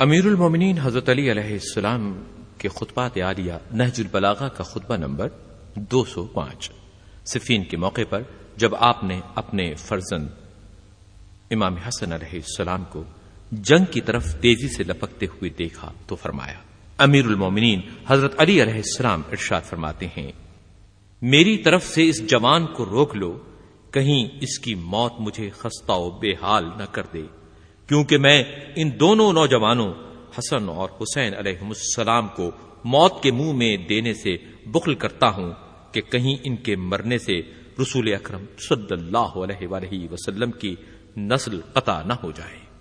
امیر المومنین حضرت علی علیہ السلام کے خطبات عالیہ نہج البلاغہ کا خطبہ نمبر دو سو پانچ۔ صفین کے موقع پر جب آپ نے اپنے فرزند امام حسن علیہ السلام کو جنگ کی طرف تیزی سے لپکتے ہوئے دیکھا تو فرمایا امیر المومنین حضرت علی علیہ السلام ارشاد فرماتے ہیں، میری طرف سے اس جوان کو روک لو، کہیں اس کی موت مجھے خستہ و بے حال نہ کر دے۔ کیونکہ میں ان دونوں نوجوانوں حسن اور حسین علیہ السلام کو موت کے منہ میں دینے سے بخل کرتا ہوں کہ کہیں ان کے مرنے سے رسول اکرم صلی اللہ علیہ وسلم کی نسل قطع نہ ہو جائے۔